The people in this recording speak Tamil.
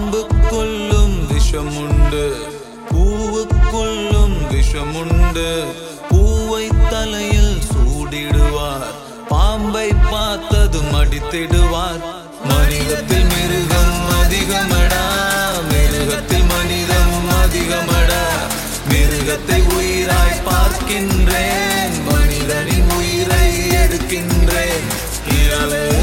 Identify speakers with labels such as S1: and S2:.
S1: பாம்புக்குள்ளும் விஷமுண்டு. பூவுக்குள்ளும் விஷமுண்டு. பூவை தலையில் சூடிடுவார். பாம்பை பார்த்ததும் அடித்திடுவார் மனிதத்தில் மிருகம் அதிகமடா. மிருகத்தில் மனிதம் அதிகமடா. மிருகத்தை உயிராய் பார்க்கின்றேன். மனிதனின் உயிரை எடுக்கின்றேன். இரவே